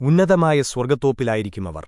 ഉന്നതമായ സ്വർഗത്തോപ്പിലായിരിക്കും അവർ.